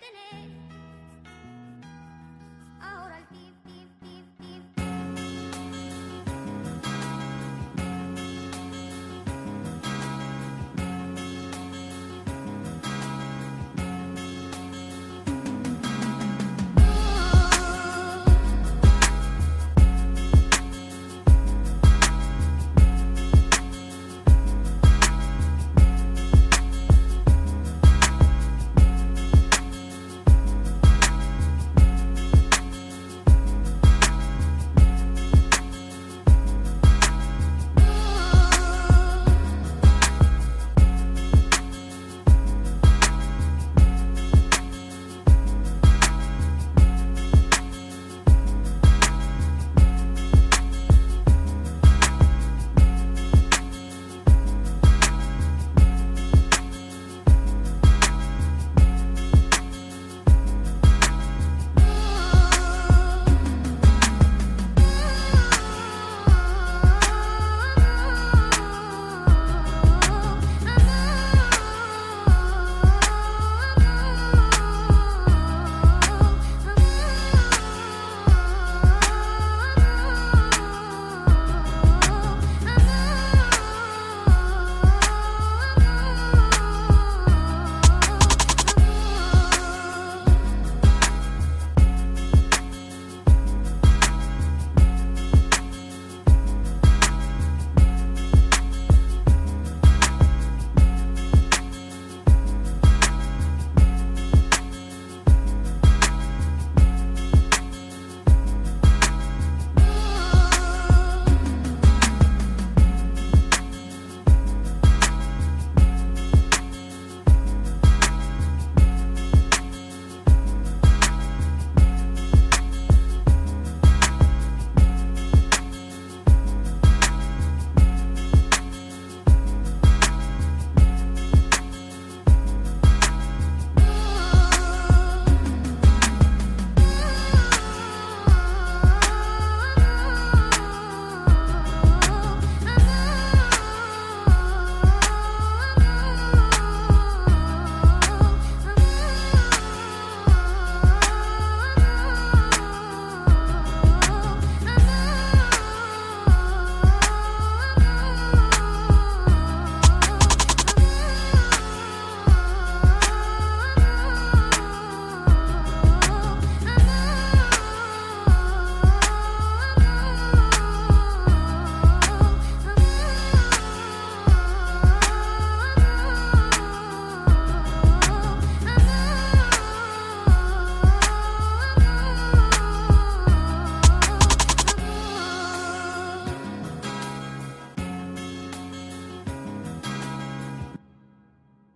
The name.